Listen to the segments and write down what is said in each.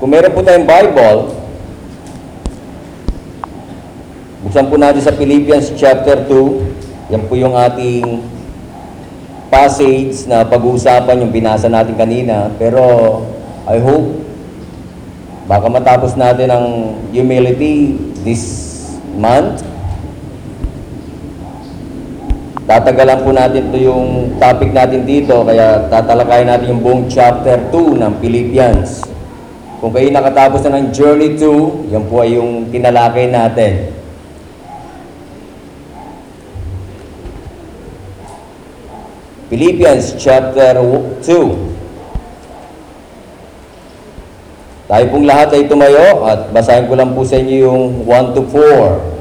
Kung meron po tayong Bible, buksan po natin sa Philippians chapter 2. Yan po yung ating passage na pag-uusapan yung binasa natin kanina. Pero I hope baka matapos natin ang humility this month. Tatagalan po natin to yung topic natin dito, kaya tatalakayin natin yung buong chapter 2 ng Philippians. Kung kayo nakatapos na ng Journey 2, yan po ay yung tinalakay natin. Philippians chapter 2. Tayo pong lahat ay tumayo at basahin ko lang po sa inyo yung 1 to 4.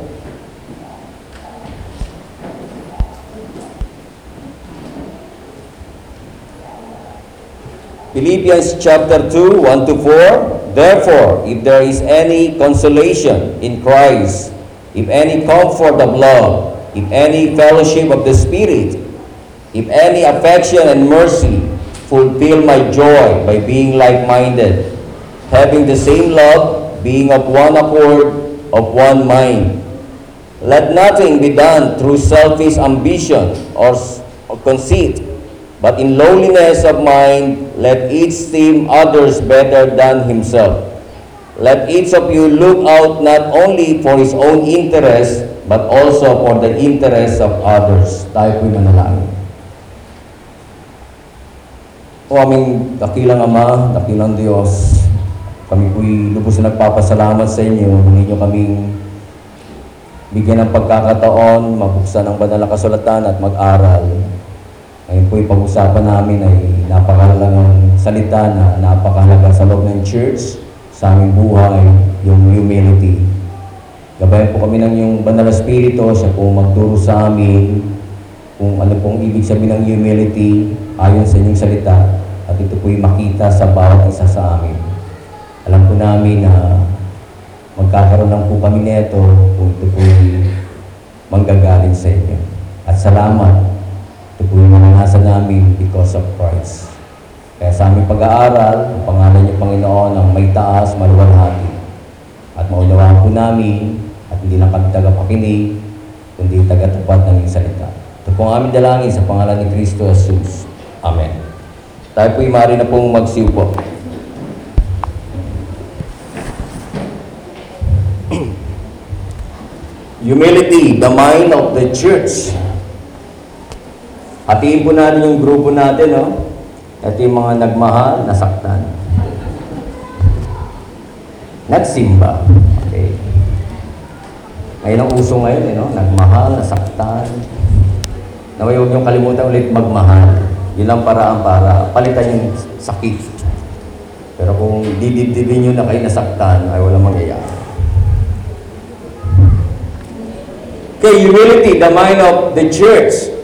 Philippians chapter 2, 1 to 4. Therefore, if there is any consolation in Christ, if any comfort of love, if any fellowship of the Spirit, if any affection and mercy, fulfill my joy by being like-minded, having the same love, being of one accord, of one mind. Let nothing be done through selfish ambition or, conceit, but in lowliness of mind, let each esteem others better than himself. Let each of you look out not only for his own interest, but also for the interest of others. Tayo po'y manalangin. O aming dakilang Ama, dakilang Diyos, kami po'y lubos na nagpapasalamat sa inyo. Hindi nyo kaming bigyan ng pagkakataon, mabuksan ang banal na kasulatan at mag-aral. Ngayon po'y pag-usapan namin ay napakahalagang salita na napakahalaga sa loob ng church, sa aming buhay, yung humility. Gabayan po kami ng yung banal na spirito, siya po magturo sa amin kung ano pong ibig sabihin ng humility ayon sa inyong salita at ito po'y makita sa bawat isa sa amin. Alam po namin na magkakaroon lang po kami nito kung ito po'y manggagaling sa inyo. At salamat, ito po'y mananasa namin because of Christ. Kaya sa aming pag-aaral, ang pangalan niyo Panginoon ang may taas, maluwalhati. At maunawaan po namin at hindi lang kami tagapakinig, kundi tagatupad ng iyong salita. Ito po ang aming dalangin sa pangalan ni Kristo Jesus. Amen. Tayo po'y maaari na pong magsiupo. Humility, the mind of the church. Hatiin po natin yung grupo natin, no? Ito yung mga nagmahal, nasaktan. Nagsimba. Okay. Ngayon ang uso ngayon, eh, no? Nagmahal, nasaktan. Naway huwag niyong kalimutan ulit magmahal. Yun ang paraan para palitan yung sakit. Pero kung didibdibin nyo na kayo nasaktan, ay walang mangyayari. Okay, humility, the mind of the church.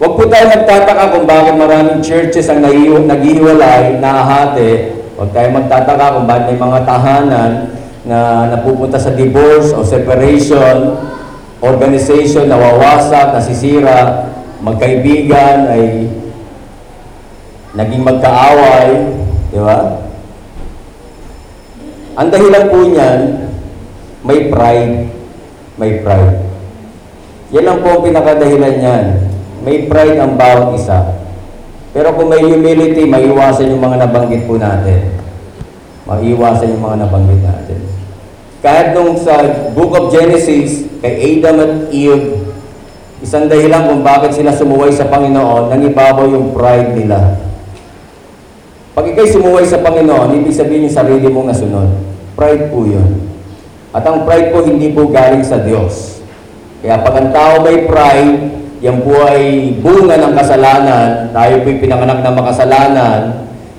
Huwag po tayo magtataka kung bakit maraming churches ang naghihi- naghihiwalay, nahahati. Huwag tayo magtataka kung bakit may mga tahanan na napupunta sa divorce o separation, organization nawawasak, nasisira, magkaibigan ay naging magkaaway, di ba? Ang dahilan po niyan, may pride. May pride. Yan lang po ang pinakadahilan niyan. May pride ang bawat isa. Pero kung may humility, maiwasan yung mga nabanggit po natin. Maiwasan yung mga nabanggit natin. Kahit nung sa Book of Genesis, kay Adam at Eve, isang dahilan kung bakit sila sumuway sa Panginoon, nangibabaw yung pride nila. Pag ikay sumuway sa Panginoon, ibig sabihin yung sarili mong nasunod. Pride po yun. At ang pride po hindi po galing sa Diyos. Kaya pag ang tao may pride, yan po ay bunga ng kasalanan, tayo po'y pinanganak na makasalanan,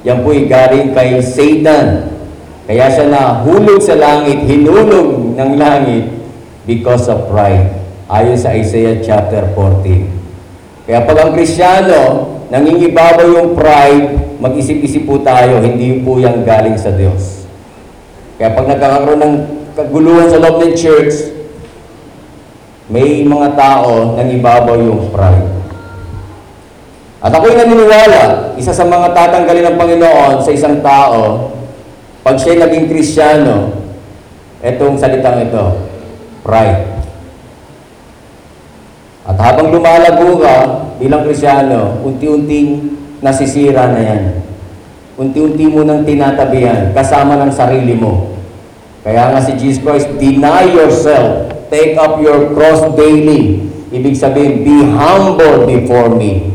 yan po'y galing kay Satan. Kaya siya nahulog sa langit, hinulog ng langit because of pride. Ayon sa Isaiah chapter 14. Kaya pag ang Krisyano, nangingibabaw yung pride, mag-isip-isip po tayo, hindi po yan galing sa Diyos. Kaya pag nagkakaroon ng kaguluhan sa loob ng church, may mga tao nang ibabaw yung pride. At ako'y naniniwala, isa sa mga tatanggalin ng Panginoon sa isang tao, pag siya'y naging Kristiyano, etong salitang ito, pride. At habang lumalago ka bilang Kristiyano, unti-unting nasisira na yan. Unti-unti mo nang tinatabihan kasama ng sarili mo. Kaya nga si Jesus Christ, deny yourself, take up your cross daily. Ibig sabihin, be humble before me.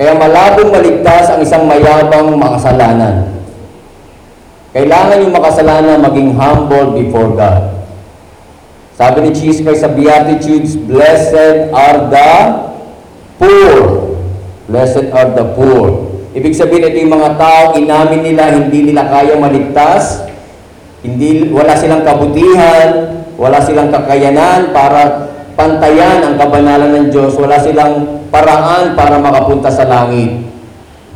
Kaya malabong maligtas ang isang mayabang makasalanan. Kailangan yung makasalanan maging humble before God. Sabi ni Jesus Christ sa Beatitudes, Blessed are the poor. Blessed are the poor. Ibig sabihin, ito yung mga tao, inamin nila, hindi nila kaya maligtas, hindi, wala silang kabutihan, wala silang kakayanan para pantayan ang kabanalan ng Diyos, wala silang paraan para makapunta sa langit.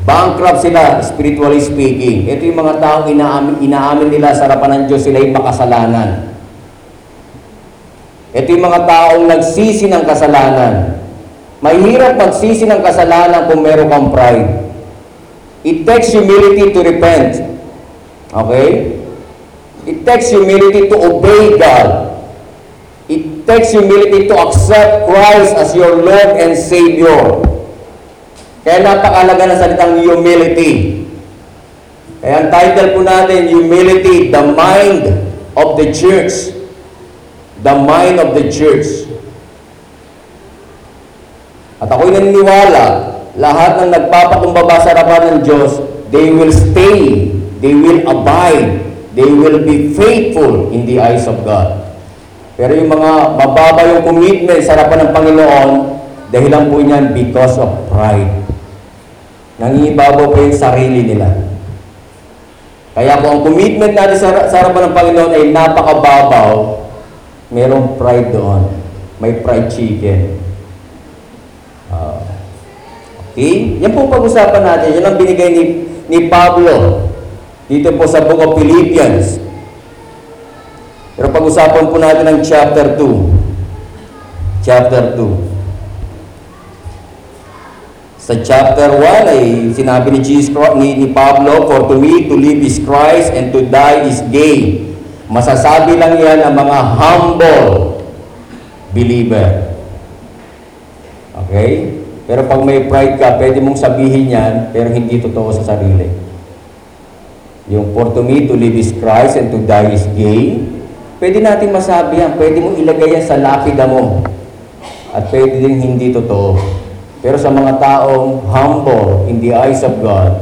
Bankrupt sila, spiritually speaking. Ito yung mga tao, inaamin, inaamin nila sa harapan ng Diyos, sila yung makasalanan. Ito yung mga taong nagsisi ng kasalanan. Mahirap magsisi ng kasalanan kung meron kang pride. It takes humility to repent. Okay? It takes humility to obey God. It takes humility to accept Christ as your Lord and Savior. Kaya napakalaga ng salitang humility. Kaya ang title po natin, Humility, the Mind of the Church. The Mind of the Church. At ako'y naniniwala, lahat ng nagpapakumbaba sa harapan ng Diyos, they will stay, they will abide, they will be faithful in the eyes of God. Pero yung mga mababa yung commitment sa harapan ng Panginoon, dahilan po niyan because of pride. Nangingibabaw po yung sarili nila. Kaya kung ang commitment natin sa, sa harapan ng Panginoon ay napakababaw, merong pride doon. May fried chicken. Ah, okay? Yan po pag-usapan natin. Yan ang binigay ni, ni Pablo dito po sa Book of Philippians. Pero pag-usapan po natin ang chapter 2. Chapter 2. Sa chapter 1 ay sinabi ni Jesus ni, ni Pablo, For to me to live is Christ and to die is gain. Masasabi lang yan ang mga humble believer. Okay? Pero pag may pride ka, pwede mong sabihin yan, pero hindi totoo sa sarili. Yung for to me to live is Christ and to die is gain, pwede natin masabi yan, pwede mong ilagay yan sa lapida mo. At pwede din hindi totoo. Pero sa mga taong humble in the eyes of God,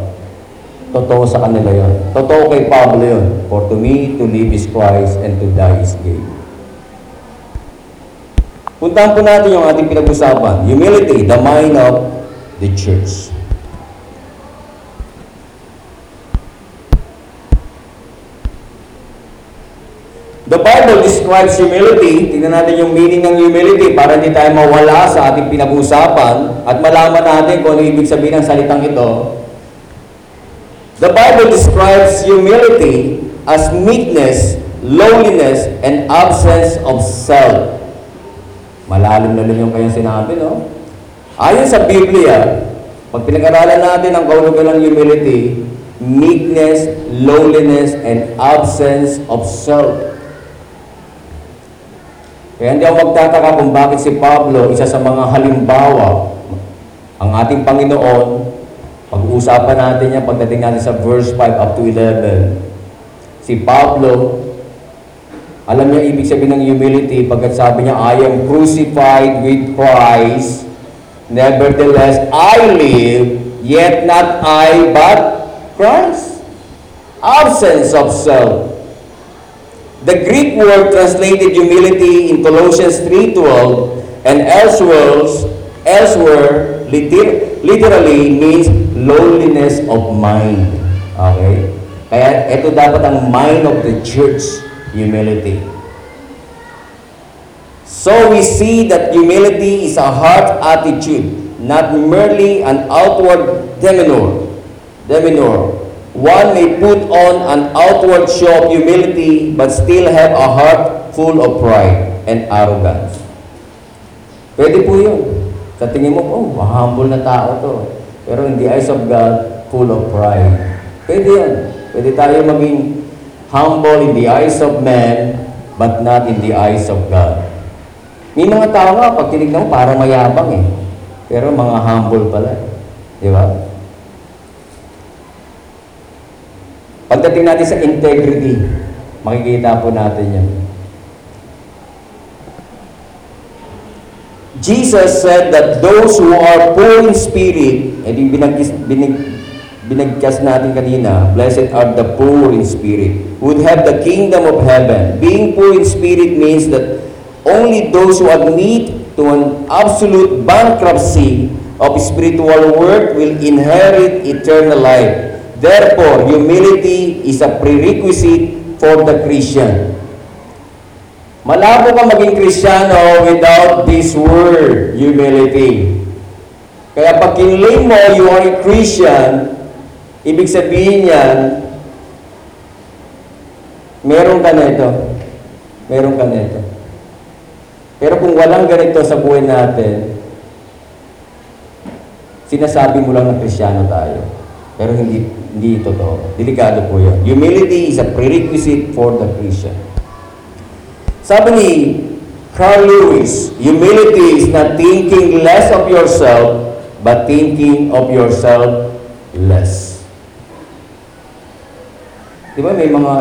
totoo sa kanila yon. Totoo kay Pablo yon. For to me, to live is Christ and to die is gain. Puntahan po natin yung ating pinag-usapan. Humility, the mind of the church. The Bible describes humility. Tingnan natin yung meaning ng humility para hindi tayo mawala sa ating pinag-uusapan at malaman natin kung ano ibig sabihin ng salitang ito. The Bible describes humility as meekness, lowliness, and absence of self. Malalim na lang yung kanyang sinabi, no? Ayon sa Biblia, pag pinag-aralan natin ang kahulugan ng humility, meekness, lowliness, and absence of self. Kaya hindi ako magtataka kung bakit si Pablo, isa sa mga halimbawa, ang ating Panginoon, pag-uusapan natin yan pagdating natin sa verse 5 up to 11. Si Pablo, alam niya ibig sabihin ng humility pagkat sabi niya, I am crucified with Christ, nevertheless I live, yet not I, but Christ. Absence of self. The Greek word translated humility in Colossians 3.12 and elsewhere, elsewhere liter- literally means lowliness of mind. Okay? Kaya ito dapat ang mind of the church, humility. So we see that humility is a heart attitude, not merely an outward demeanor. Demeanor. One may put on an outward show of humility but still have a heart full of pride and arrogance. Pwede po yun. Sa tingin mo, oh, humble na tao to. Pero in the eyes of God, full of pride. Pwede yan. Pwede tayo maging humble in the eyes of men, but not in the eyes of God. May mga tao nga, pag tinignan mo, parang mayabang eh. Pero mga humble pala. eh. Di ba? Pagdating natin sa integrity, makikita po natin yan. Jesus said that those who are poor in spirit, eh di binagkis, binig, binagkas natin kanina, blessed are the poor in spirit, would have the kingdom of heaven. Being poor in spirit means that only those who admit to an absolute bankruptcy of spiritual worth will inherit eternal life. Therefore, humility is a prerequisite for the Christian. Malabo ka maging Kristiyano without this word, humility. Kaya pag kinlaim mo, you are a Christian, ibig sabihin yan, meron ka na ito. Meron ka na ito. Pero kung walang ganito sa buhay natin, sinasabi mo lang na Kristiyano tayo. Pero hindi hindi totoo. Delikado po yun. Humility is a prerequisite for the Christian. Sabi ni Carl Lewis, humility is not thinking less of yourself, but thinking of yourself less. Di ba may mga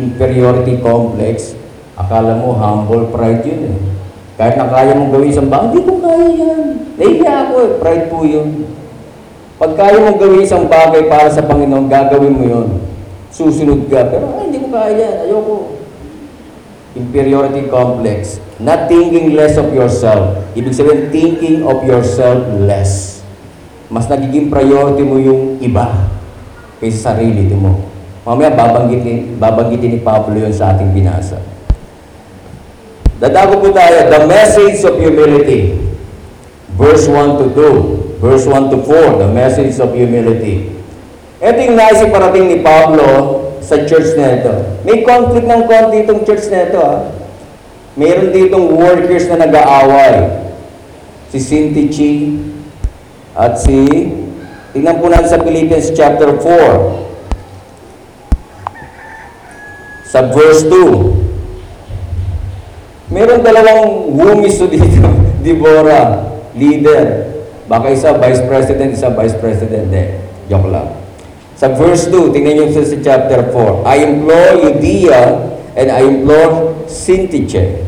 inferiority complex, akala mo humble pride yun eh. Kahit na kaya mong gawin isang bagay, hindi ko kaya yan. Nahiya ako eh, pride po yun. Pag kaya mong gawin isang bagay para sa Panginoon, gagawin mo yun. Susunod ka, pero ay, hindi ko kaya yan, ayoko inferiority complex, not thinking less of yourself. Ibig sabihin, thinking of yourself less. Mas nagiging priority mo yung iba kaysa sarili mo. Mamaya babanggitin, babanggitin ni Pablo yun sa ating binasa. Dadago po tayo, the message of humility. Verse 1 to 2. Verse 1 to 4, the message of humility. Ito yung naisip parating ni Pablo sa church na ito. May conflict ng konti itong church na ito. Ha? Mayroon ditong workers na nag-aaway. Si Cinti Chi at si, tingnan po natin sa Philippians chapter 4. Sa verse 2. Meron dalawang wumiso dito. Deborah, leader. Baka isa vice president, isa vice president. Eh, joke lang. Sa verse 2, tingnan niyo sa chapter 4. I implore Judea and I implore Syntyche.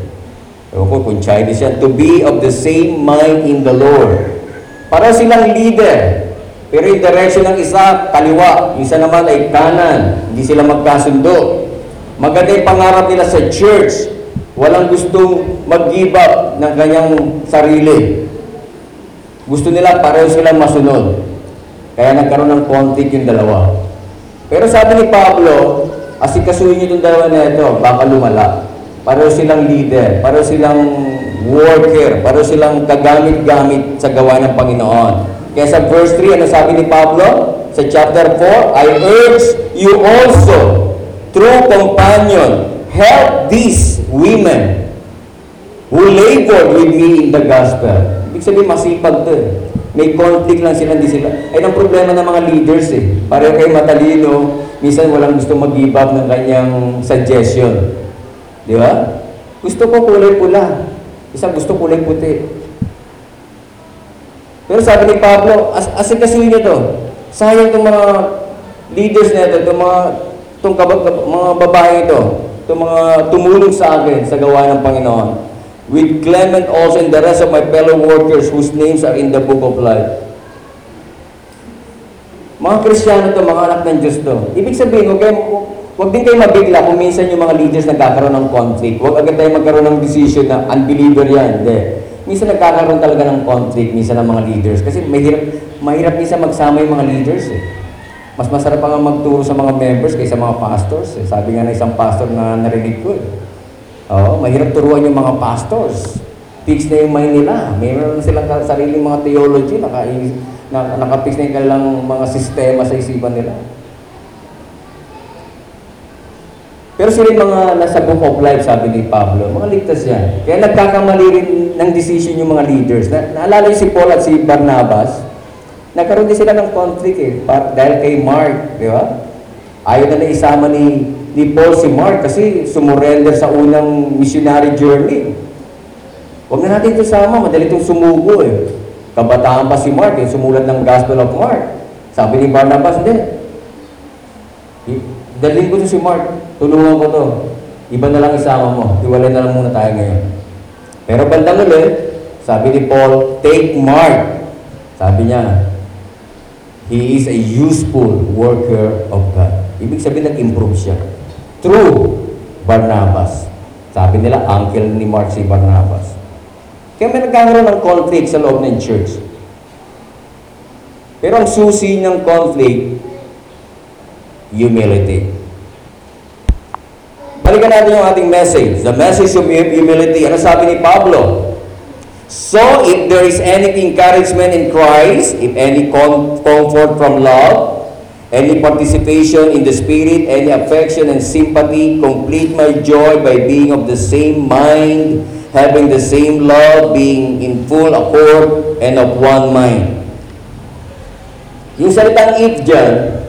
Ewan ko kung Chinese yan. To be of the same mind in the Lord. Para silang leader. Pero yung direction ng isa, kaliwa. Isa naman ay kanan. Hindi sila magkasundo. Maganda yung pangarap nila sa church. Walang gustong mag-give up ng kanyang sarili. Gusto nila pareho silang masunod. Kaya nagkaroon ng conflict yung dalawa. Pero sabi ni Pablo, asikasuhin niyo itong dalawa na ito, baka lumala. Pareho silang leader, pareho silang worker, pareho silang kagamit-gamit sa gawa ng Panginoon. Kaya sa verse 3, ano sabi ni Pablo? Sa chapter 4, I urge you also, through companion, help these women who labored with me in the gospel. Ibig sabihin, masipag to eh. May conflict lang sila, hindi sila. Ay, ang problema ng mga leaders eh. Pareho kayo matalino, minsan walang gusto mag-give up ng kanyang suggestion. Di ba? Gusto ko kulay pula. Isa gusto kulay puti. Pero sabi ni Pablo, as asikasuhin niyo to. Sayang itong mga leaders na ito, itong mga, itong mga babae ito, itong mga tumulong sa akin sa gawa ng Panginoon. With Clement also and the rest of my fellow workers whose names are in the book of life. Mga Kristiyano to, mga anak ng Diyos to. Ibig sabihin, huwag, kayo, huwag din kayo mabigla kung minsan yung mga leaders nagkakaroon ng conflict. Huwag agad tayo magkaroon ng decision na unbeliever yan. Hindi. Minsan nagkakaroon talaga ng conflict, minsan ng mga leaders. Kasi mahirap, mahirap minsan magsama yung mga leaders eh. Mas masarap pa nga magturo sa mga members kaysa mga pastors. Eh. Sabi nga na isang pastor na narinig ko eh. Oo, mahirap turuan yung mga pastors. Fix na yung mind nila. Mayroon na silang sariling mga theology, naka, na, na yung kanilang mga sistema sa isipan nila. Pero sila yung mga nasa book of life, sabi ni Pablo, mga ligtas yan. Kaya nagkakamali rin ng decision yung mga leaders. Na, naalala yung si Paul at si Barnabas, Nagkaroon din sila ng conflict eh, dahil kay Mark, di ba? Ayaw na na isama ni, ni Paul si Mark kasi sumurrender sa unang missionary journey. Huwag na natin ito sama, madali itong sumugo eh. Kabataan pa si Mark, eh, sumulat ng Gospel of Mark. Sabi ni Barnabas, hindi. Dalhin ko si Mark, tulungan ko to. Iba na lang isama mo, iwalay na lang muna tayo ngayon. Pero bandang uli, sabi ni Paul, take Mark. Sabi niya, he is a useful worker of God. Ibig sabihin, nag-improve siya. True Barnabas. Sabi nila, uncle ni Mark si Barnabas. Kaya may nagkakaroon ng conflict sa loob ng church. Pero ang susi ng conflict, humility. Balikan natin yung ating message. The message of humility. Ano sabi ni Pablo? So, if there is any encouragement in Christ, if any com- comfort from love, any participation in the Spirit, any affection and sympathy, complete my joy by being of the same mind, having the same love, being in full accord and of one mind. Yung salitang if dyan,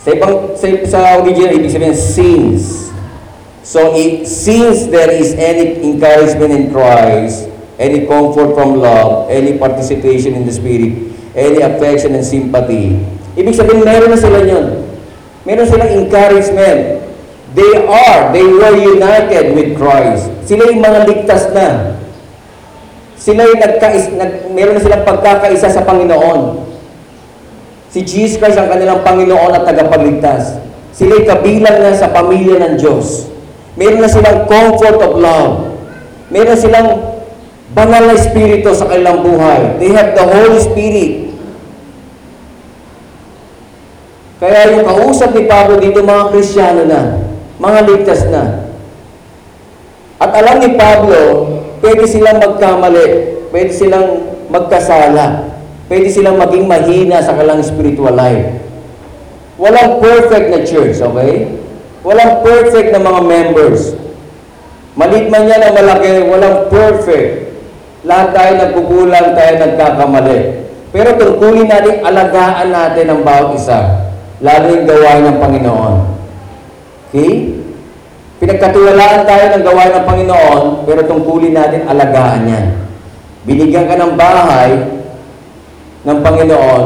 sa, ibang, sa, sa original, ibig sabihin, since. So, if, since there is any encouragement in Christ, any comfort from love, any participation in the Spirit, any affection and sympathy, ibig sabihin, meron na sila yun. Meron silang encouragement. They are, they were united with Christ. Sila yung mga ligtas na. Sila yung nagkais, nag, meron na silang pagkakaisa sa Panginoon. Si Jesus Christ ang kanilang Panginoon at tagapagligtas. Sila'y kabilang na sa pamilya ng Diyos. Meron na silang comfort of love. Meron silang banal na espiritu sa kanilang buhay. They have the Holy Spirit. Kaya yung kausap ni Pablo dito, mga Kristiyano na, mga ligtas na. At alam ni Pablo, pwede silang magkamali, pwede silang magkasala, pwede silang maging mahina sa kanilang spiritual life. Walang perfect na church, okay? Walang perfect na mga members. Malit man yan o malaki, walang perfect. Lahat tayo nagkukulang, tayo nagkakamali. Pero tungkulin natin, alagaan natin ang bawat isa. Lalo yung gawain ng Panginoon. Okay? Pinagkatiwalaan tayo ng gawain ng Panginoon, pero tungkulin natin alagaan yan. Binigyan ka ng bahay ng Panginoon,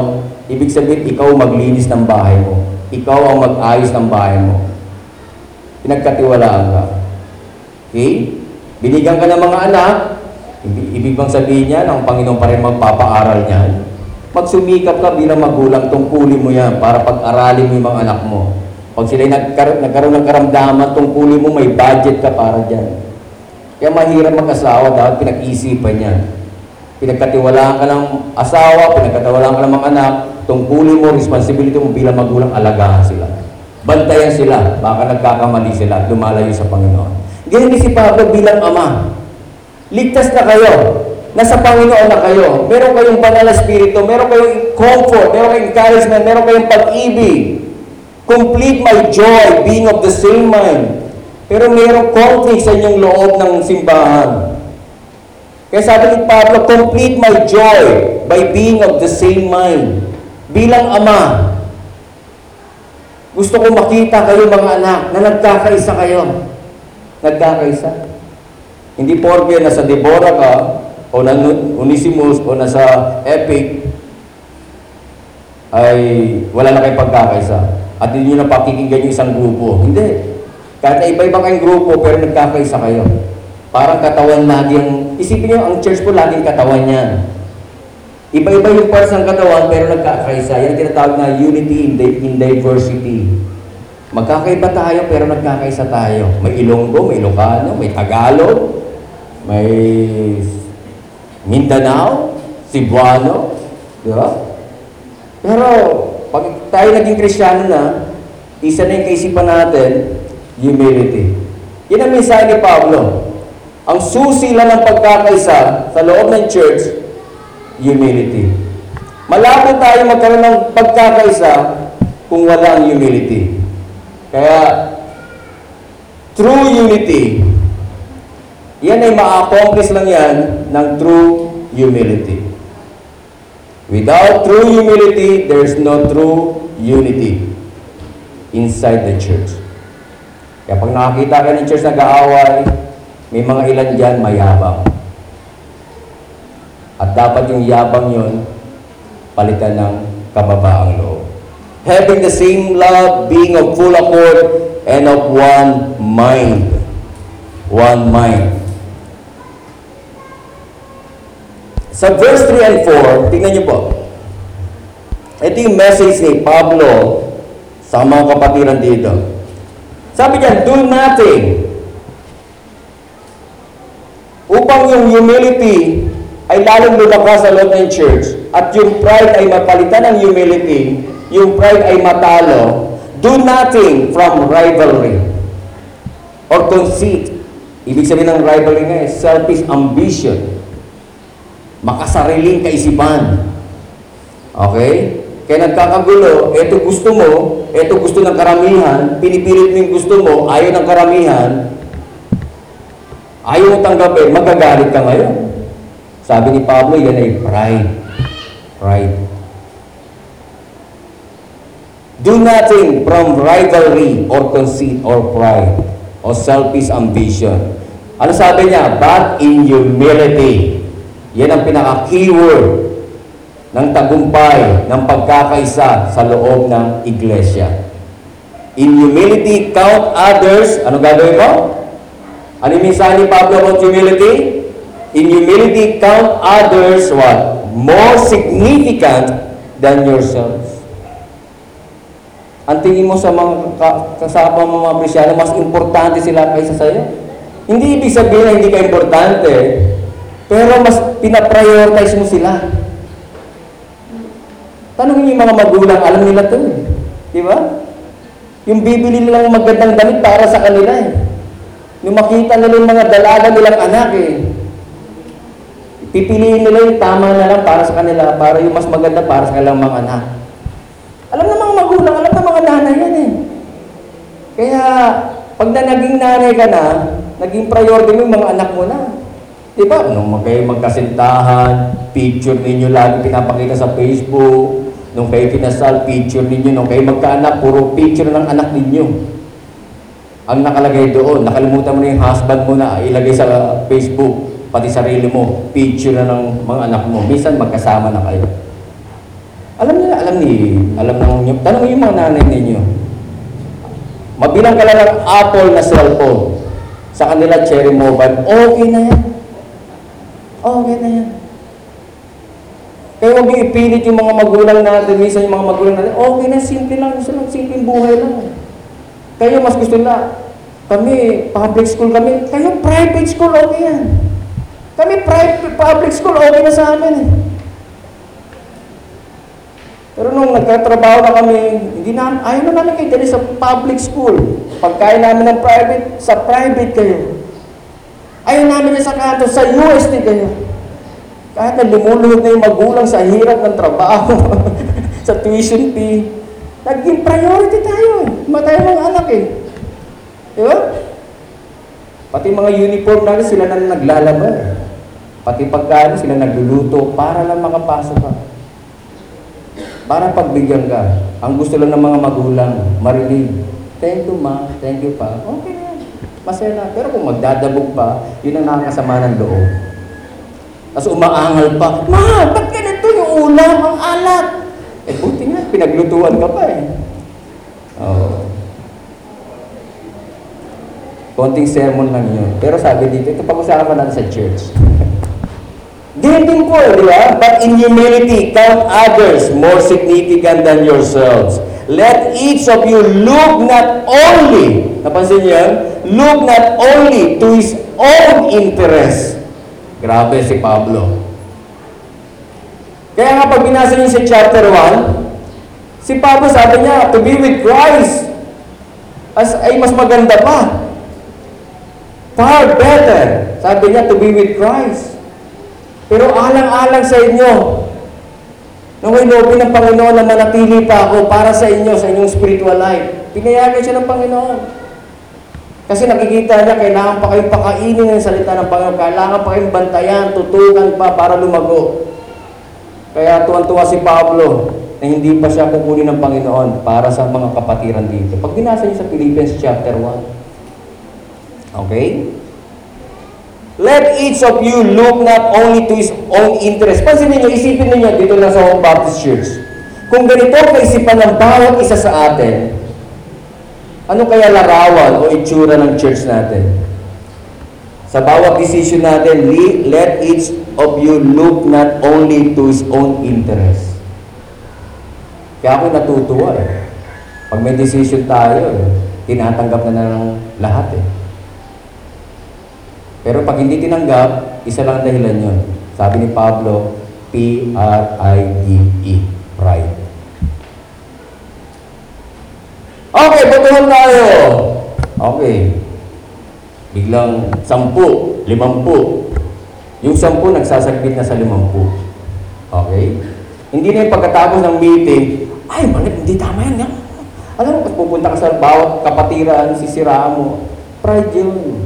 ibig sabihin, ikaw maglinis ng bahay mo. Ikaw ang mag-ayos ng bahay mo. Pinagkatiwalaan ka. Okay? Binigyan ka ng mga anak, ibig, bang sabihin niyan, ang Panginoon pa rin magpapaaral niyan? Magsumikap ka bilang magulang, tungkulin mo yan para pag-aralin mo yung mga anak mo. Pag sila'y nagkar- nagkaroon ng karamdaman, tungkulin mo, may budget ka para dyan. Kaya mahirap mag-asawa dahil pinag-isipan yan. Pinagkatiwalaan ka ng asawa, pinagkatiwalaan ka ng mga anak, tungkulin mo, responsibility mo bilang magulang, alagaan sila. Bantayan sila, baka nagkakamali sila, lumalayo sa Panginoon. Ganyan si Pablo bilang ama. Ligtas na kayo. Nasa Panginoon na kayo. Meron kayong banal na spirito, meron kayong comfort, meron kayong encouragement, meron kayong pag-ibig. Complete my joy, being of the same mind. Pero merong conflict sa inyong loob ng simbahan. Kaya sabi ni Pablo, complete my joy by being of the same mind. Bilang ama, gusto ko makita kayo mga anak na nagkakaisa kayo. Nagkakaisa. Hindi porke nasa Deborah ka, o na Onesimus, o nasa Epic, ay wala na kayong pagkakaisa. At hindi nyo na pakikinggan yung isang grupo. Hindi. Kahit na iba-iba kayong grupo, pero nagkakaisa kayo. Parang katawan lagi ang... Isipin nyo, ang church po laging katawan yan. Iba-iba yung parts ng katawan, pero nagkakaisa. Yan tinatawag na unity in, in diversity. Magkakaiba tayo, pero nagkakaisa tayo. May Ilonggo, may Ilocano, may Tagalog, may Mindanao, Cebuano, di ba? Pero, pag tayo naging Kristiyano na, isa na yung kaisipan natin, humility. Yan ang mensahe ni Pablo. Ang susi lang ng pagkakaisa sa loob ng church, humility. Malabo tayo magkaroon ng pagkakaisa kung wala ang humility. Kaya, true unity, yan ay ma-accomplish lang yan ng true humility. Without true humility, there's no true unity inside the church. Kaya pag nakakita ka ng church nag-aaway, may mga ilan dyan mayabang. At dapat yung yabang yon palitan ng kababaang loob. Having the same love, being of full accord, and of one mind. One mind. Sa verse 3 and 4, tingnan niyo po. Ito yung message ni Pablo sa mga kapatiran dito. Sabi niya, do nothing upang yung humility ay lalong lumakas sa loob ng church at yung pride ay mapalitan ng humility, yung pride ay matalo, do nothing from rivalry or conceit. Ibig sabihin ng rivalry nga eh, selfish ambition makasariling kaisipan. Okay? Kaya nagkakagulo, eto gusto mo, eto gusto ng karamihan, pinipilit mo yung gusto mo, ayaw ng karamihan, ayaw mo tanggapin, magagalit ka ngayon. Sabi ni Pablo, yan ay pride. Pride. Do nothing from rivalry or conceit or pride or selfish ambition. Ano sabi niya? But in humility. Yan ang pinaka-keyword ng tagumpay, ng pagkakaisa sa loob ng iglesia. In humility, count others. Ano gagawin mo? Ano mensahe ni Pablo about humility? In humility, count others what? More significant than yourselves. Ang tingin mo sa mga ka- kasama mo mga Krisyano, mas importante sila kaysa sa'yo. Hindi ibig sabihin na hindi ka importante, pero mas pinaprioritize mo sila. Tanungin yung mga magulang, alam nila to eh. Di ba? Yung bibili nilang magandang damit para sa kanila eh. Nung makita nila yung mga dalaga nilang anak eh. Pipiliin nila yung tama na lang para sa kanila, para yung mas maganda para sa kanilang mga anak. Alam ng mga magulang, alam ng mga nanay yan eh. Kaya, pag na naging nanay ka na, naging priority mo yung mga anak mo na. Di ba? Nung kayo magkasintahan, picture ninyo lagi pinapakita sa Facebook, nung kayo kinasal, picture ninyo, nung kayo magkaanak, puro picture ng anak ninyo. Ang nakalagay doon, nakalimutan mo na yung husband mo na ilagay sa Facebook, pati sarili mo, picture na ng mga anak mo. Minsan magkasama na kayo. Alam nila, alam ni, alam ng tanong yung mga nanay ninyo. Mabilang ka lang ng Apple na cellphone. Sa kanila, cherry mobile, okay na yan. Okay na yan. Kaya huwag niyo ipilit yung mga magulang natin, minsan yung mga magulang natin, okay na, simple lang, gusto lang, simple buhay lang. Kayo mas gusto na, kami, public school kami, kayo private school, okay yan. Kami private, public school, okay na sa amin eh. Pero nung nagkatrabaho na kami, hindi na, ayaw na namin kayo dali sa public school. Pagkain namin ng private, sa private kayo. Ayaw namin na sa kanto, sa UST kayo. Kahit na lumuluhod na yung magulang sa hirap ng trabaho, sa tuition fee, naging priority tayo eh. Matay mga anak eh. Di? Pati mga uniform natin, sila na naglalaba eh. Pati pagkain, sila nagluluto para lang makapasok ka. Para pagbigyan ka. Ang gusto lang ng mga magulang, marinig. Thank you ma, thank you pa. Okay na. Masaya na. Pero kung magdadabog pa, yun ang nakakasama ng loob. Tapos umaangal pa, Ma, ba't ganito yung ulam, ang alat? Eh buti nga, pinaglutuan ka pa eh. Oo. Konting sermon lang yun. Pero sabi dito, ito pag-usapan natin sa church. Ganyan po, di ba? But in humility, count others more significant than yourselves. Let each of you look not only, napansin niyo? Look not only to his own interest. Grabe si Pablo. Kaya nga pag binasa niyo sa chapter 1, si Pablo sabi niya, to be with Christ as, ay mas maganda pa. Far better. Sabi niya, to be with Christ. Pero alang-alang sa inyo, nung inopin ng Panginoon na manatili pa ako para sa inyo, sa inyong spiritual life, pinayagan siya ng Panginoon. Kasi nakikita niya, kailangan pa kayong pakainin ng salita ng Panginoon, kailangan pa kayong bantayan, tutukan pa para lumago. Kaya tuwan-tuwa si Pablo na hindi pa siya kukunin ng Panginoon para sa mga kapatiran dito. Pag binasa niyo sa Philippians chapter 1. Okay? Let each of you look not only to his own interest. Pansinin niyo, isipin niyo dito lang sa Home Baptist Church. Kung ganito ang kaisipan ng bawat isa sa atin, ano kaya larawan o itsura ng church natin? Sa bawat decision natin, let each of you look not only to his own interest. Kaya ako natutuwa eh. Pag may decision tayo, eh, tinatanggap na ng lahat eh. Pero pag hindi tinanggap, isa lang ang dahilan yun. Sabi ni Pablo, pride. Botohan tayo. Okay. Biglang sampu, limampu. Yung sampu nagsasagpit na sa limampu. Okay? Hindi na yung pagkatapos ng meeting, ay, mali, hindi tama yan. yan. Alam mo, pupunta ka sa bawat kapatiran, sisiraan mo. Pride yun.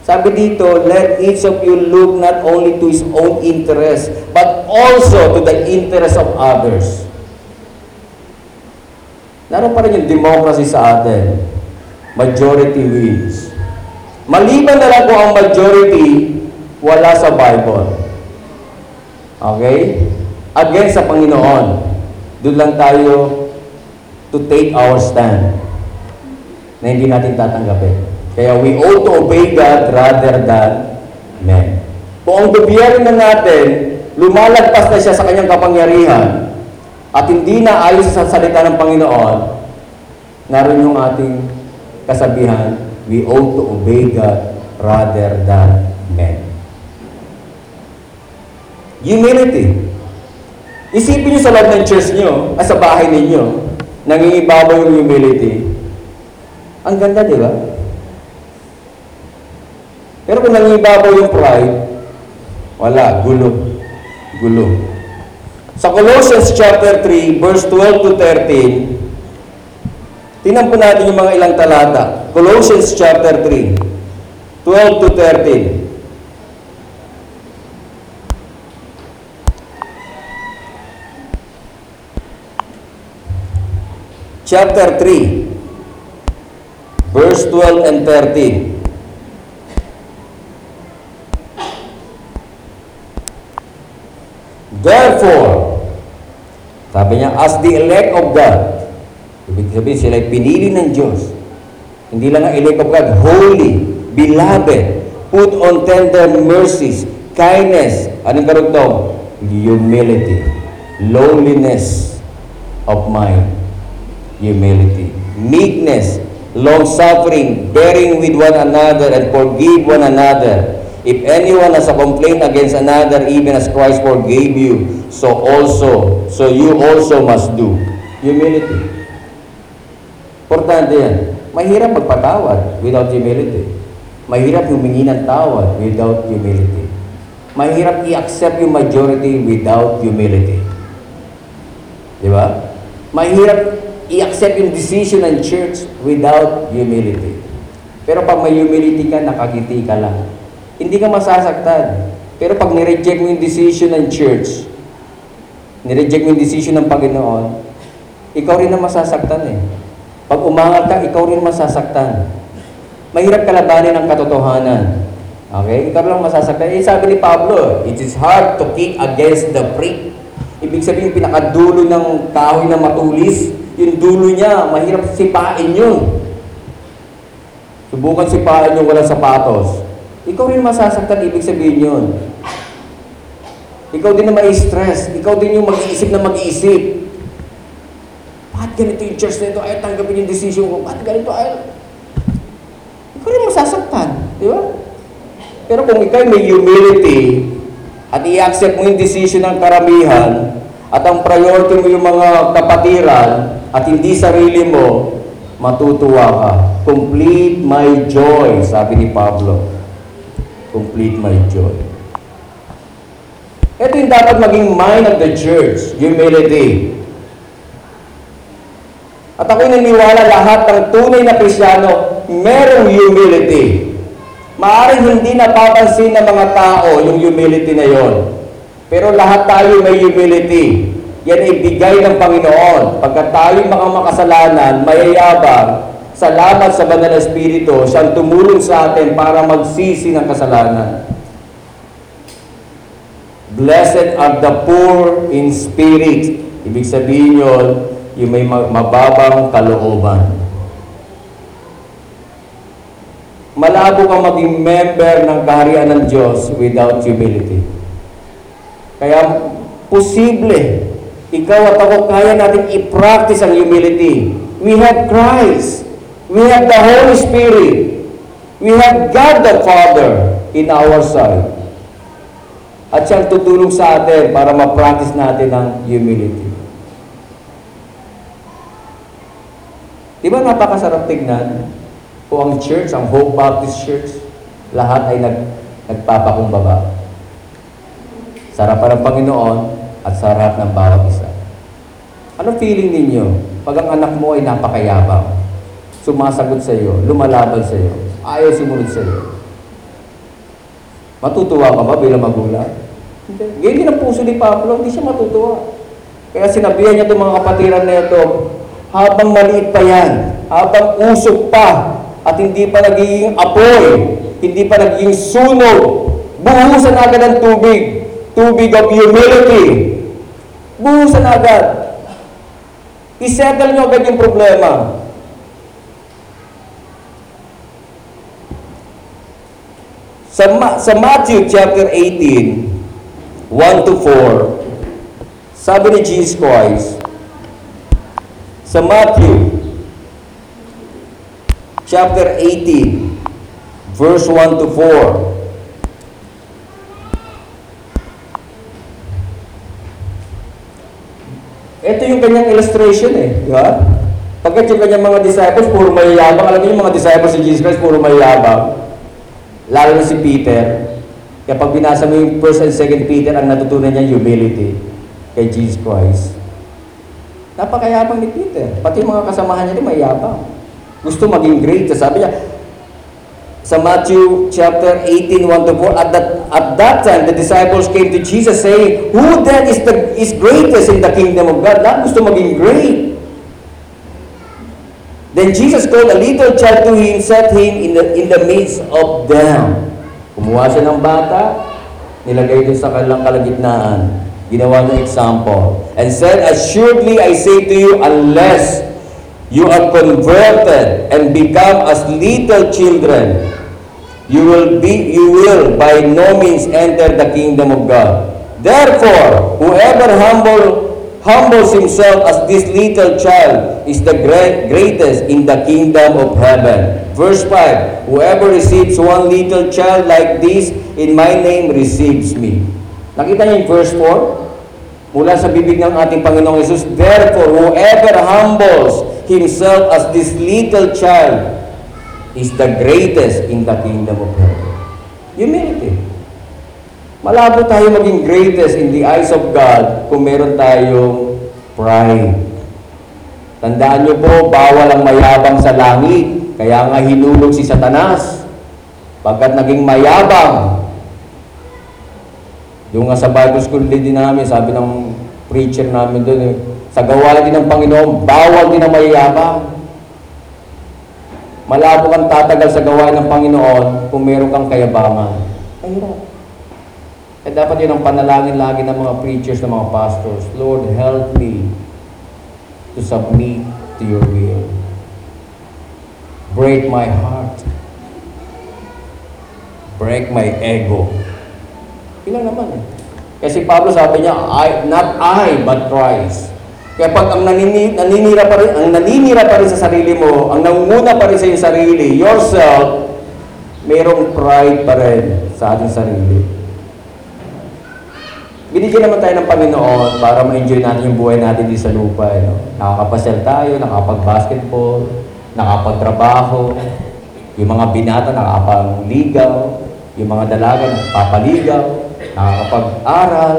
Sabi dito, let each of you look not only to his own interest, but also to the interest of others. Naroon pa rin yung democracy sa atin. Majority wins. Maliban na lang kung ang majority wala sa Bible. Okay? Against sa Panginoon. Doon lang tayo to take our stand na hindi natin tatanggapin. Kaya we ought to obey God rather than men. Kung ang gobyerno natin, lumalagpas na siya sa kanyang kapangyarihan at hindi na ayon sa salita ng Panginoon, naroon yung ating kasabihan, we ought to obey God rather than men. Humility. Isipin niyo sa loob ng church niyo, at sa bahay ninyo, nangingibabaw yung humility. Ang ganda, di ba? Pero kung nangingibabaw yung pride, wala, gulo. Gulo. Sa Colossians chapter 3, verse 12 to 13, tingnan po natin yung mga ilang talata. Colossians chapter 3, 12 to 13. Chapter 3, verse 12 and 13. Therefore, sabi niya, as the elect of God, ibig sabihin sila pinili ng Diyos. Hindi lang ang elect of God, holy, beloved, put on tender mercies, kindness, anong karugtong? Humility, lowliness of mind, humility, meekness, long-suffering, bearing with one another, and forgive one another. If anyone has a complaint against another, even as Christ forgave you, so also, so you also must do. Humility. Importante yan. Mahirap magpatawad without humility. Mahirap humingi ng tawad without humility. Mahirap i-accept yung majority without humility. Di ba? Mahirap i-accept yung decision ng church without humility. Pero pag may humility ka, nakagiti ka lang. Hindi ka masasaktan. Pero pag nireject mo yung decision ng church, nireject mo yung decision ng Panginoon, ikaw rin ang masasaktan eh. Pag umangat ka, ikaw rin masasaktan. Mahirap kalabanin ang katotohanan. Okay? Ikaw lang masasaktan. Eh, sabi ni Pablo, it is hard to kick against the prick. Ibig sabihin, yung pinakadulo ng kahoy na matulis, yung dulo niya, mahirap sipain yun. Subukan sipain yung walang sapatos. Ikaw rin masasaktan, ibig sabihin yun. Ikaw din na mai-stress. Ikaw din yung mag-iisip na mag-iisip. Bakit ganito yung church na ito? Ayaw tanggapin yung decision ko. Bakit ganito? Ayaw. Ikaw rin masasaktan. Di ba? Pero kung ikaw may humility at i-accept mo yung decision ng karamihan at ang priority mo yung mga kapatiran at hindi sarili mo, matutuwa ka. Complete my joy, sabi ni Pablo. Complete my joy. Ito yung dapat maging mind of the church, humility. At ako'y naniniwala lahat ng tunay na Krisyano, merong humility. Maaring hindi napapansin ng mga tao yung humility na yon. Pero lahat tayo may humility. Yan ay ng Panginoon. Pagka tayo mga makasalanan, mayayabang, salamat sa Banal na Espiritu, siyang tumulong sa atin para magsisi ng kasalanan. Blessed are the poor in spirit. Ibig sabihin yun, yung may ma- mababang kalooban. Malabo kang maging member ng kaharian ng Diyos without humility. Kaya, posible, ikaw at ako, kaya natin i-practice ang humility. We have Christ. We have the Holy Spirit. We have God the Father in our side. At siyang tutulong sa atin para ma-practice natin ang humility. Di ba napakasarap tignan? Kung ang church, ang Hope Baptist Church, lahat ay nag, nagpapakumbaba. Sarap pa ng Panginoon at sarap ng bawat isa. Ano feeling ninyo pag ang anak mo ay napakayabang? Sumasagot sa iyo, lumalaban sa iyo, ayaw sumunod sa iyo. Matutuwa ka ba bilang magulang? Hindi. Ganyan ang puso ni Pablo, hindi siya matutuwa. Kaya sinabihan niya itong mga kapatiran na ito, habang maliit pa yan, habang usok pa, at hindi pa nagiging apoy, hindi pa nagiging sunog, buhusan agad ng tubig, tubig of humility. Buhusan agad. Isettle nyo agad yung problema. Sa, Ma- sa Matthew chapter 18, 1 to 4, sabi ni Jesus Christ, sa Matthew chapter 18, verse 1 to 4, Ito yung kanyang illustration eh, di ba? Pagkat yung kanyang mga disciples, puro mayayabang. Alam niyo yung mga disciples si Jesus Christ, puro mayayabang. Lalo na si Peter. Kaya pag binasa mo yung 1st and 2nd Peter, ang natutunan niya humility kay Jesus Christ. Napakayabang ni Peter. Pati mga kasamahan niya din mayabang. Gusto maging great. Sabi niya, sa Matthew chapter 18, 1 to 4, at that, at that time, the disciples came to Jesus saying, Who then is the is greatest in the kingdom of God? Lahat gusto maging great. Then Jesus called a little child to him, set him in the, in the midst of them. Kumuha siya ng bata, nilagay doon sa kanilang kalagitnaan. Ginawa niya example. And said, Assuredly I say to you, unless you are converted and become as little children, you will be you will by no means enter the kingdom of God. Therefore, whoever humble humbles himself as this little child is the great, greatest in the kingdom of heaven. Verse 5, Whoever receives one little child like this in my name receives me. Nakita niyo yung verse 4? Mula sa bibig ng ating Panginoong Yesus, Therefore, whoever humbles himself as this little child is the greatest in the kingdom of heaven. Humility. Malabo tayo maging greatest in the eyes of God kung meron tayong pride. Tandaan niyo po, bawal ang mayabang sa langit. Kaya nga hinulog si Satanas. Pagkat naging mayabang. Yung nga sa Bible school din namin, sabi ng preacher namin doon, eh, sa gawain din ng Panginoon, bawal din ang mayabang. Malabo kang tatagal sa gawain ng Panginoon kung meron kang kayabangan. Mahirap. Eh dapat yun ang panalangin lagi ng mga preachers, ng mga pastors. Lord, help me to submit to your will. Break my heart. Break my ego. Ilang naman eh. Kasi Pablo sabi niya, I, not I, but Christ. Kaya pag ang nanini, naninira pa rin, ang naninira pa rin sa sarili mo, ang nangunguna pa rin sa iyong sarili, yourself, mayroong pride pa rin sa ating sarili. Binigyan naman tayo ng Panginoon para ma-enjoy natin yung buhay natin dito sa lupa. Eh, no? Nakakapasyal tayo, nakakapag-basketball, nakakapagtrabaho, yung mga binata nakakapagligaw, yung mga dalaga nakakapaligaw, nakakapag-aral.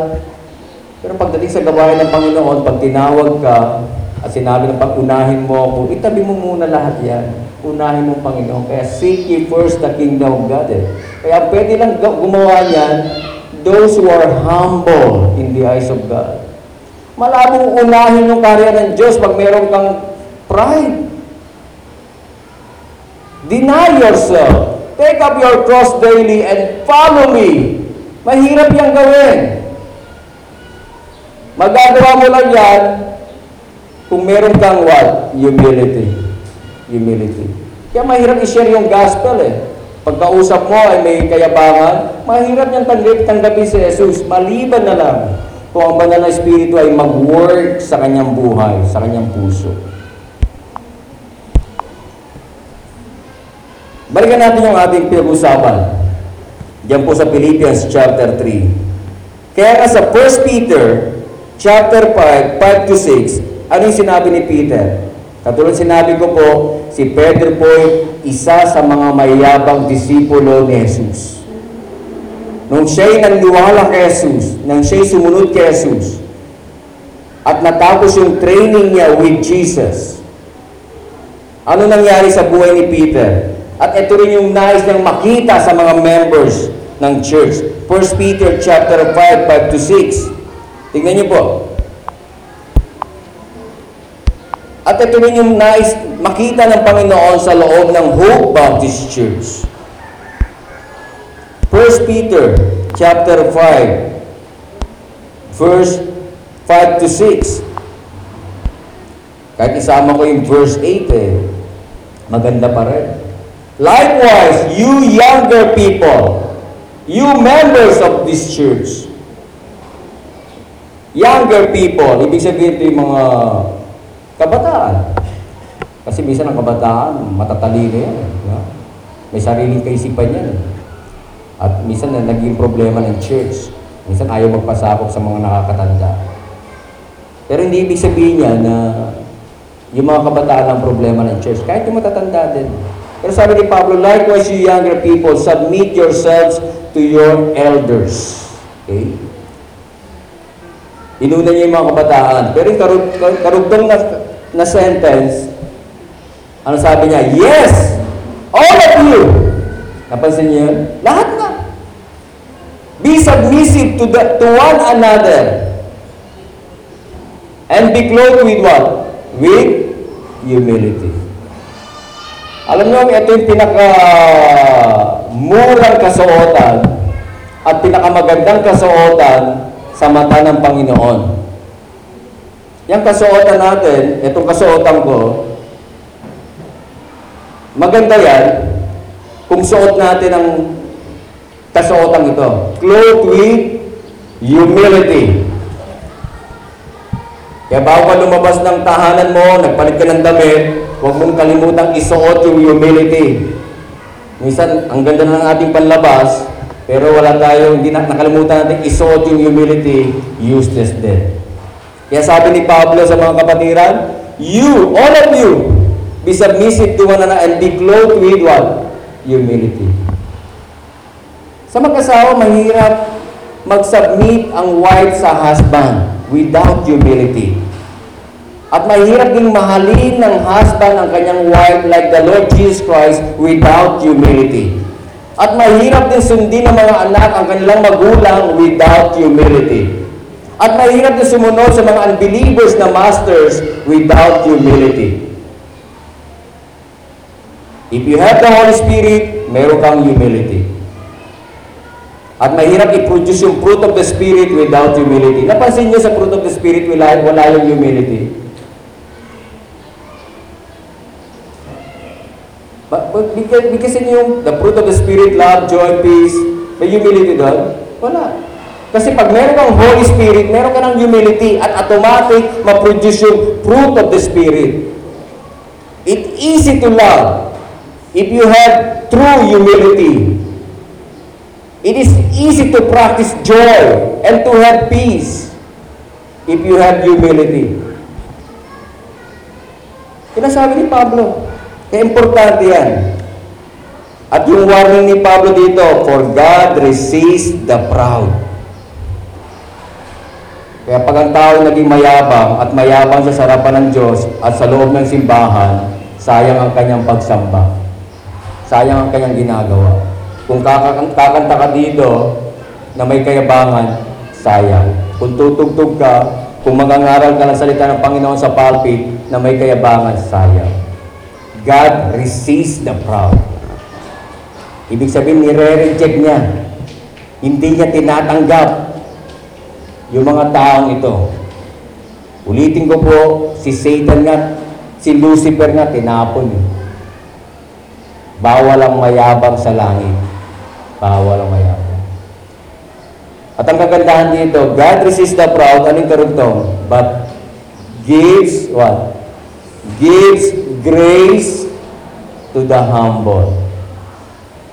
Pero pagdating sa gawain ng Panginoon, pag tinawag ka at sinabi ng pag-unahin mo ako, itabi mo muna lahat yan. Unahin mo ang Panginoon. Kaya seek ye first the kingdom of God. Eh. Kaya pwede lang gumawa niyan those who are humble in the eyes of God. Malabong unahin yung karya ng Diyos pag meron kang pride. Deny yourself. Take up your cross daily and follow me. Mahirap yung gawin. Magagawa mo lang yan kung meron kang what? Humility. Humility. Kaya mahirap i-share yung gospel eh. Pagkausap mo ay may kayabangan, mahirap niyang tanggap, tanggapin si Jesus. Maliban na lang kung ang banal na Espiritu ay mag-work sa kanyang buhay, sa kanyang puso. Balikan natin yung ating pinag-usapan. Diyan po sa Philippians chapter 3. Kaya nga sa 1 Peter chapter 5, 5 to 6, ano yung sinabi ni Peter? Katulad sinabi ko po, si Pedro po isa sa mga mayabang disipulo ni Jesus. Nung siya'y nanliwala kay Jesus, nang siya'y sumunod kay Jesus, at natapos yung training niya with Jesus, ano nangyari sa buhay ni Peter? At ito rin yung nais niyang makita sa mga members ng church. 1 Peter chapter 5, 5 to 6. Tingnan niyo po. At ito rin yung nais makita ng Panginoon sa loob ng Hope Baptist Church. 1 Peter chapter 5 verse 5 to 6. Kahit isama ko yung verse 8 eh, maganda pa rin. Likewise, you younger people, you members of this church, younger people, ibig sabihin ito yung mga kabataan. Kasi minsan ang kabataan, matatalino yan. no? May sariling kaisipan yan. At minsan na naging problema ng church. Minsan ayaw magpasakop sa mga nakakatanda. Pero hindi ibig sabihin niya na yung mga kabataan ang problema ng church. Kahit yung matatanda din. Pero sabi ni Pablo, likewise you younger people, submit yourselves to your elders. Okay? Inuna niya yung mga kabataan. Pero yung karug, karugtong na, na sentence, ano sabi niya? Yes! All of you! Napansin niyo yun? Lahat na. Be submissive to, the, to one another. And be clothed with what? With humility. Alam niyo, ito yung pinaka murang kasuotan at pinakamagandang kasuotan sa mata ng Panginoon. Yung kasuotan natin, itong kasuotan ko, maganda yan kung suot natin ang kasuotan ito. Clothed with humility. Kaya bago ka lumabas ng tahanan mo, nagpalit ka ng damit, huwag mong kalimutang isuot yung humility. Minsan, ang ganda na ng ating panlabas, pero wala tayo, hindi na, nakalimutan natin isuot yung humility, useless din. Kaya sabi ni Pablo sa mga kapatiran, You, all of you, be submissive to one another and be clothed with what? Humility. Sa mag-asawa, mahirap mag-submit ang wife sa husband without humility. At mahirap ding mahalin ng husband ang kanyang wife like the Lord Jesus Christ without humility. At mahirap din sundin ng mga anak ang kanilang magulang without humility. At mahirap din sumunod sa mga unbelievers na masters without humility. If you have the Holy Spirit, meron kang humility. At mahirap i-produce yung fruit of the Spirit without humility. Napansin niyo sa fruit of the Spirit, wala, wala yung humility. But, but because, because in yung the fruit of the Spirit, love, joy, peace, may humility doon? Wala. Kasi pag meron kang Holy Spirit, meron ka ng humility at automatic ma-produce yung fruit of the Spirit. It's easy to love if you have true humility. It is easy to practice joy and to have peace if you have humility. Sinasabi ni Pablo, kaya importante yan. At yung warning ni Pablo dito, for God resists the proud. Kaya pag ang tao naging mayabang at mayabang sa sarapan ng Diyos at sa loob ng simbahan, sayang ang kanyang pagsamba. Sayang ang kanyang ginagawa. Kung kakanta ka dito, na may kayabangan, sayang. Kung tutugtog ka, kung magangaral ka ng salita ng Panginoon sa pulpit na may kayabangan, sayang. God resists the proud. Ibig sabihin, nire-reject niya. Hindi niya tinatanggap yung mga taong ito. Ulitin ko po, si Satan nga, si Lucifer nga, tinapon. Bawal ang mayabang sa langit. Bawal ang mayabang. At ang kagandahan dito, God resists the proud, anong karugtong? But gives what? Gives grace to the humble.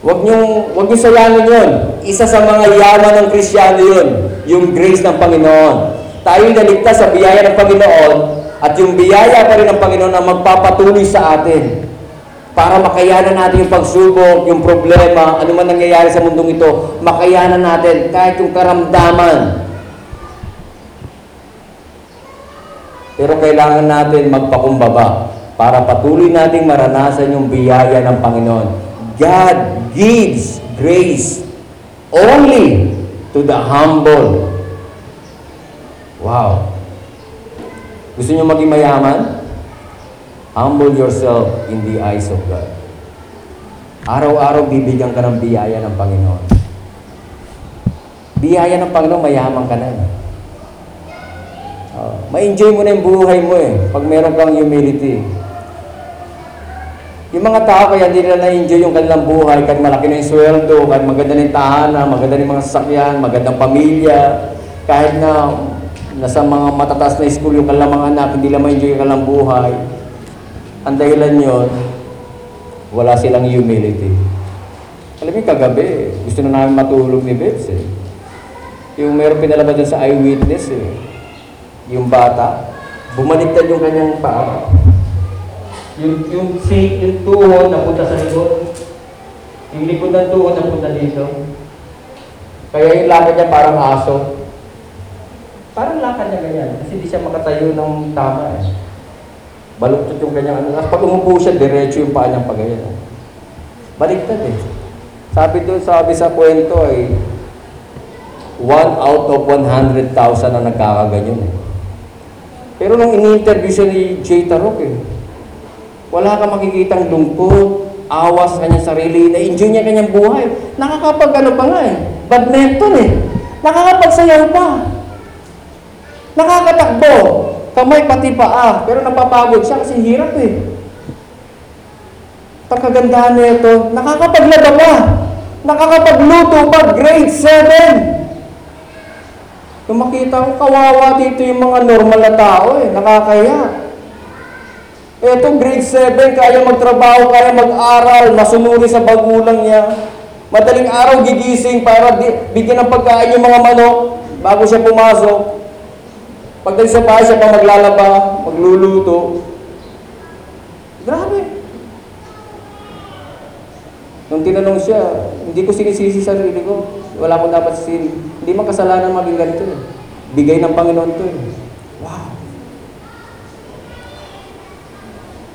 Huwag niyong, huwag niyo sayangin yun. Isa sa mga yaman ng Krisyano yun, yung grace ng Panginoon. Tayo naligtas sa biyaya ng Panginoon at yung biyaya pa rin ng Panginoon na magpapatuloy sa atin para makayanan natin yung pagsubok, yung problema, ano man nangyayari sa mundong ito, makayanan natin kahit yung karamdaman. Pero kailangan natin magpakumbaba para patuloy nating maranasan yung biyaya ng Panginoon. God gives grace only to the humble. Wow. Gusto niyo maging mayaman? Humble yourself in the eyes of God. Araw-araw bibigyan ka ng biyaya ng Panginoon. Biyaya ng Panginoon, mayaman ka na. Uh, ma-enjoy mo na yung buhay mo eh, pag meron kang humility. Yung mga tao kaya hindi nila na-enjoy yung kanilang buhay, kahit malaki na yung sweldo, kahit maganda na yung tahanan, maganda na yung mga sasakyan, magandang pamilya, kahit na nasa mga matataas na school yung kanilang mga anak, hindi nila ma-enjoy yung kanilang buhay. Ang dahilan yun, wala silang humility. Alam mo, kagabi, gusto na namin matulog ni Bebs eh. Yung meron pinalabas dun sa eyewitness eh. Yung bata, bumaliktad yung kanyang paa. Yung, yung, si, yung tuhod napunta sa likod. Yung likod ng tuhod napunta dito. Kaya yung lakad niya parang aso. Parang lakad niya ganyan. Kasi di siya makatayo ng tama eh. Baluktot yung kanyang ano. Tapos pag umupo siya, diretso yung paa niyang pagayan. eh. Baliktad eh. Sabi doon, sabi sa kwento ay, one out of 100,000 na nagkakaganyan eh. Pero nung ini-interview siya ni Jay Tarok eh, wala kang makikitang lungkot, awas sa kanyang sarili, na-enjoy niya kanyang buhay. Nakakapag ano pa nga eh, badminton eh. Nakakapagsayaw pa. Nakakatakbo. Kamay pati paa. Pero napapagod siya kasi hirap eh. Pagkagandahan na ito, nakakapaglaba pa. Nakakapagluto pa, grade 7. Kung makita ko, kawawa dito yung mga normal na tao eh, nakakaya. Eto, grade 7, kaya magtrabaho, kaya mag-aral, masunuri sa bagulang niya. Madaling araw gigising para bigyan ng pagkain yung mga manok bago siya pumasok. Pagdating sa bahay, siya pa maglalaba, magluluto. Grabe. Nung tinanong siya, hindi ko sinisisi sa sarili ko. Wala akong dapat sisili. Hindi man kasalanan maging ganito eh. Bigay ng Panginoon to eh. Wow.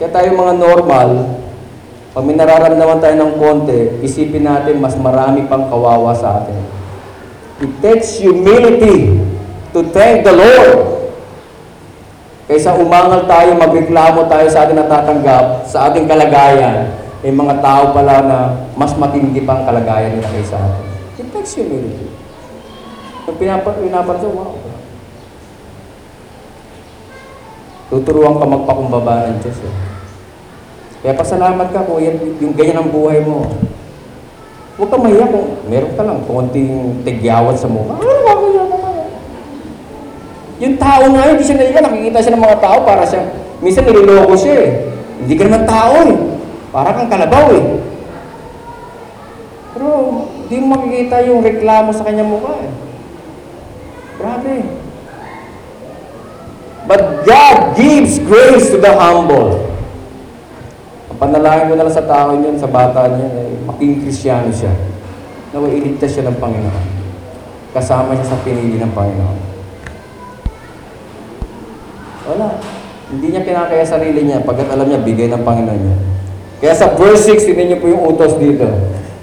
Kaya tayo mga normal, pag may nararamdaman tayo ng konti, isipin natin mas marami pang kawawa sa atin. It takes humility to thank the Lord. Kaysa umangal tayo, magreklamo tayo sa ating natatanggap, sa ating kalagayan, may mga tao pala na mas matindi pang kalagayan nila kaysa atin. It takes humility. Pag pinapa- pinapansin, wow. Tuturuan ka magpakumbaba ng Diyos. Eh. Kaya pasalamat ka kung yan, yung ganyan ang buhay mo. Huwag ka mahiya kung meron ka lang konting tigyawat sa mukha. Ano ba kaya naman? Yung tao nga, hindi siya naiya. Nakikita siya ng mga tao para siya, minsan niloloko siya eh. Hindi ka naman tao eh. Para kang kalabaw eh. Pero, hindi mo makikita yung reklamo sa kanyang mukha eh. Grabe. But God gives grace to the humble. Ang panalangin ko na sa tao niyan, sa bata niya, eh, maging krisyano siya. Nawa iligtas siya ng Panginoon. Kasama siya sa pinili ng Panginoon. Wala. Hindi niya kinakaya sarili niya pagkat alam niya, bigay ng Panginoon niya. Kaya sa verse 6, tingnan niyo po yung utos dito.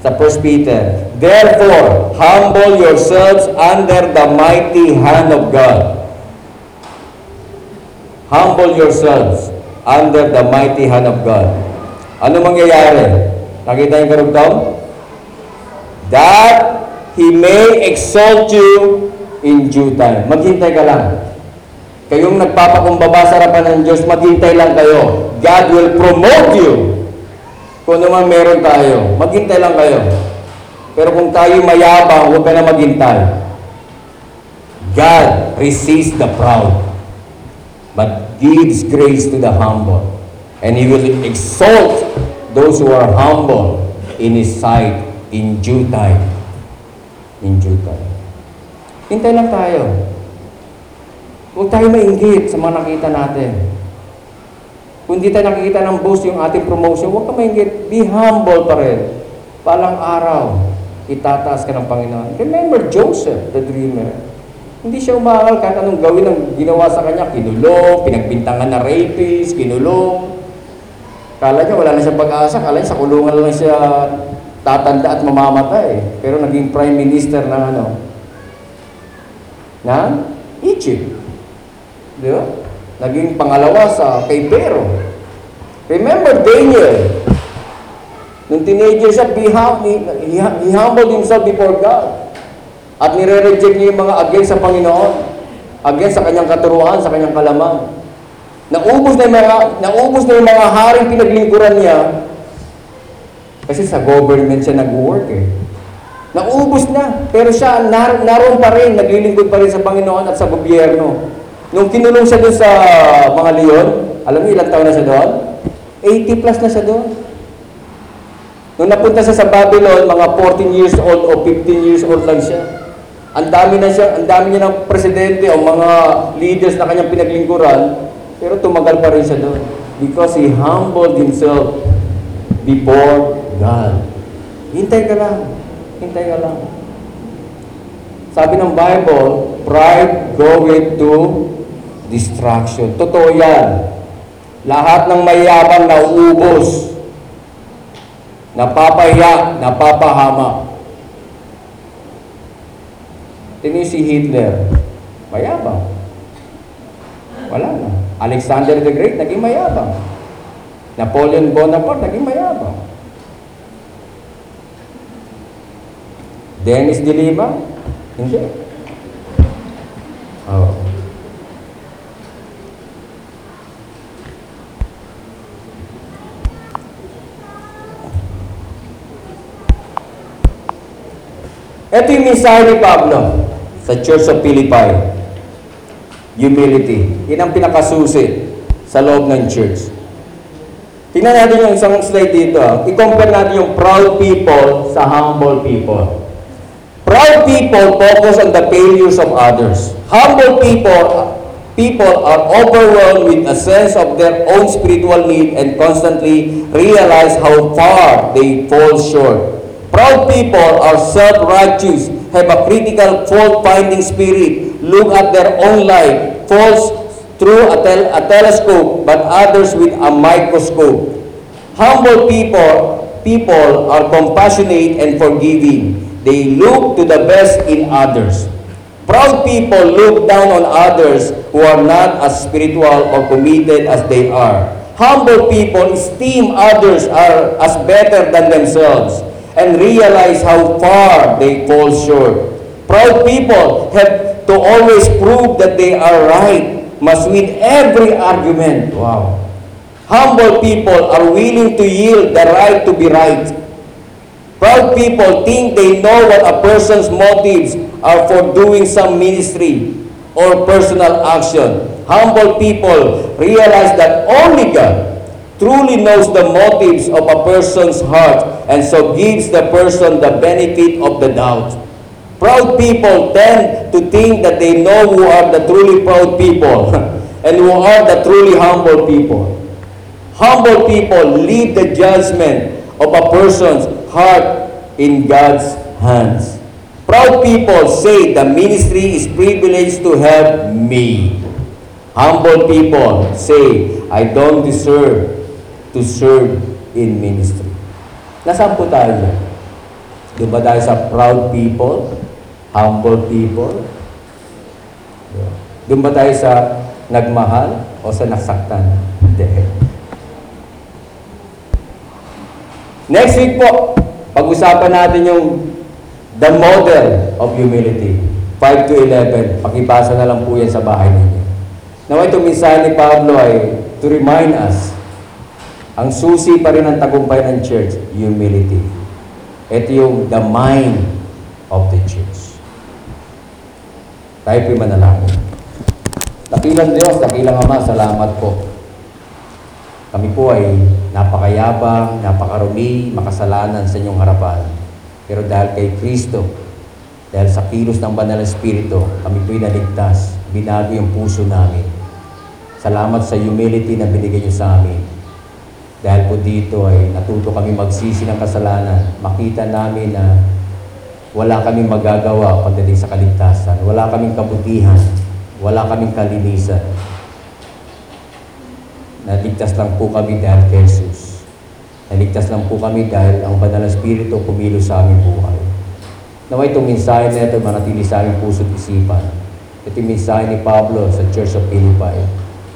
sa 1 Peter. Therefore, humble yourselves under the mighty hand of God. Humble yourselves under the mighty hand of God. Ano mangyayari? Nakita yung karugtong? That He may exalt you in due time. Maghintay ka lang. Kayong nagpapakumbaba sa harapan ng Diyos, maghintay lang kayo. God will promote you. Kung naman meron tayo, maghintay lang kayo. Pero kung tayo mayabang, huwag ka na maghintay. God resists the proud, but gives grace to the humble. And He will exalt those who are humble in His sight in due time. In due time. Hintay lang tayo. Huwag tayo mainggit sa mga nakita natin. Kung di tayo nakikita ng boost yung ating promotion, huwag ka mainggit. Be humble pa rin. Palang araw, itataas ka ng Panginoon. Remember Joseph, the dreamer. Hindi siya umaral kahit anong gawin ang ginawa sa kanya. Kinulong, pinagbintangan na rapist, kinulong. Kala niya wala na siyang pag-asa. Kala niya sa kulungan lang siya tatanda at mamamatay. Pero naging prime minister ng ano? Na? Egypt. Di ba? Naging pangalawa sa kay Pero. Remember Daniel. Nung teenager siya, he, he, he humbled himself before God. At nire-reject niya yung mga against sa Panginoon. Against sa kanyang katuruan, sa kanyang kalaman. Naubos na yung mga, naubos na yung mga haring pinaglingkuran niya. Kasi sa government siya nag-work eh. Naubos na. Pero siya, nar naroon pa rin, naglilingkod pa rin sa Panginoon at sa gobyerno. Nung kinulong siya doon sa mga leon, alam niyo ilang taon na siya doon? 80 plus na siya doon. Nung napunta siya sa Babylon, mga 14 years old o 15 years old lang siya. Ang dami na siya, ang dami niya ng presidente o mga leaders na kanyang pinaglingkuran, pero tumagal pa rin siya doon. Because he humbled himself before God. Hintay ka lang. Hintay ka lang. Sabi ng Bible, pride goeth to destruction. Totoo yan. Lahat ng mayabang na uubos, napapahiya, napapahama. Tingnan si Hitler, mayabang. Wala na. Alexander the Great, naging mayabang. Napoleon Bonaparte, naging mayabang. Dennis de Lima, hindi. Oh. Ito yung mensahe ni Pablo sa Church of Philippi. Humility. Yan ang pinakasusi sa loob ng church. Tingnan natin yung isang slide dito. ah. I-compare natin yung proud people sa humble people. Proud people focus on the failures of others. Humble people people are overwhelmed with a sense of their own spiritual need and constantly realize how far they fall short. Proud people are self-righteous, have a critical fault-finding spirit, look at their own life, falls through a, tel- a telescope, but others with a microscope. Humble people, people are compassionate and forgiving. They look to the best in others. Proud people look down on others who are not as spiritual or committed as they are. Humble people esteem others are as better than themselves and realize how far they fall short. Proud people have to always prove that they are right, must win every argument. Wow. Humble people are willing to yield the right to be right. Proud people think they know what a person's motives are for doing some ministry or personal action. Humble people realize that only God truly knows the motives of a person's heart and so gives the person the benefit of the doubt. Proud people tend to think that they know who are the truly proud people and who are the truly humble people. Humble people leave the judgment of a person's heart in God's hands. Proud people say the ministry is privileged to have me. Humble people say, I don't deserve to serve in ministry. Nasaan po tayo? dyan? Doon ba tayo sa proud people? Humble people? Doon ba tayo sa nagmahal o sa nasaktan? Hindi. Next week po, pag-usapan natin yung the model of humility. 5 to 11. Pakibasa na lang po yan sa bahay ninyo. Now, itong mensahe ni Pablo ay to remind us, ang susi pa rin ng tagumpay ng church, humility. Ito yung the mind of the church. Tayo po'y manalangin. Dakilang Diyos, dakilang Ama, salamat po. Kami po ay napakayabang, napakarumi, makasalanan sa inyong harapan. Pero dahil kay Kristo, dahil sa kilos ng Banal na Espiritu, kami po'y naligtas, binago yung puso namin. Salamat sa humility na binigay niyo sa amin. Dahil po dito ay natuto kami magsisi ng kasalanan. Makita namin na wala kaming magagawa pagdating sa kaligtasan. Wala kaming kabutihan. Wala kaming kalinisan. Naligtas lang po kami dahil kay Jesus. Naligtas lang po kami dahil ang Banal na Espiritu pumilo sa aming buhay. Naway itong mensahe na ito manatili sa aming puso't isipan. Ito yung ni Pablo sa Church of Philippi.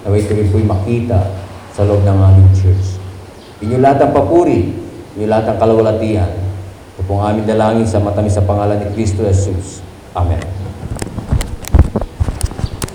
Naway ito rin po'y makita sa loob ng aming church. Inyo lahat ang papuri, inyo lahat ang kalawalatian. Ito pong aming dalangin sa matamis sa pangalan ni Kristo Jesus. Amen.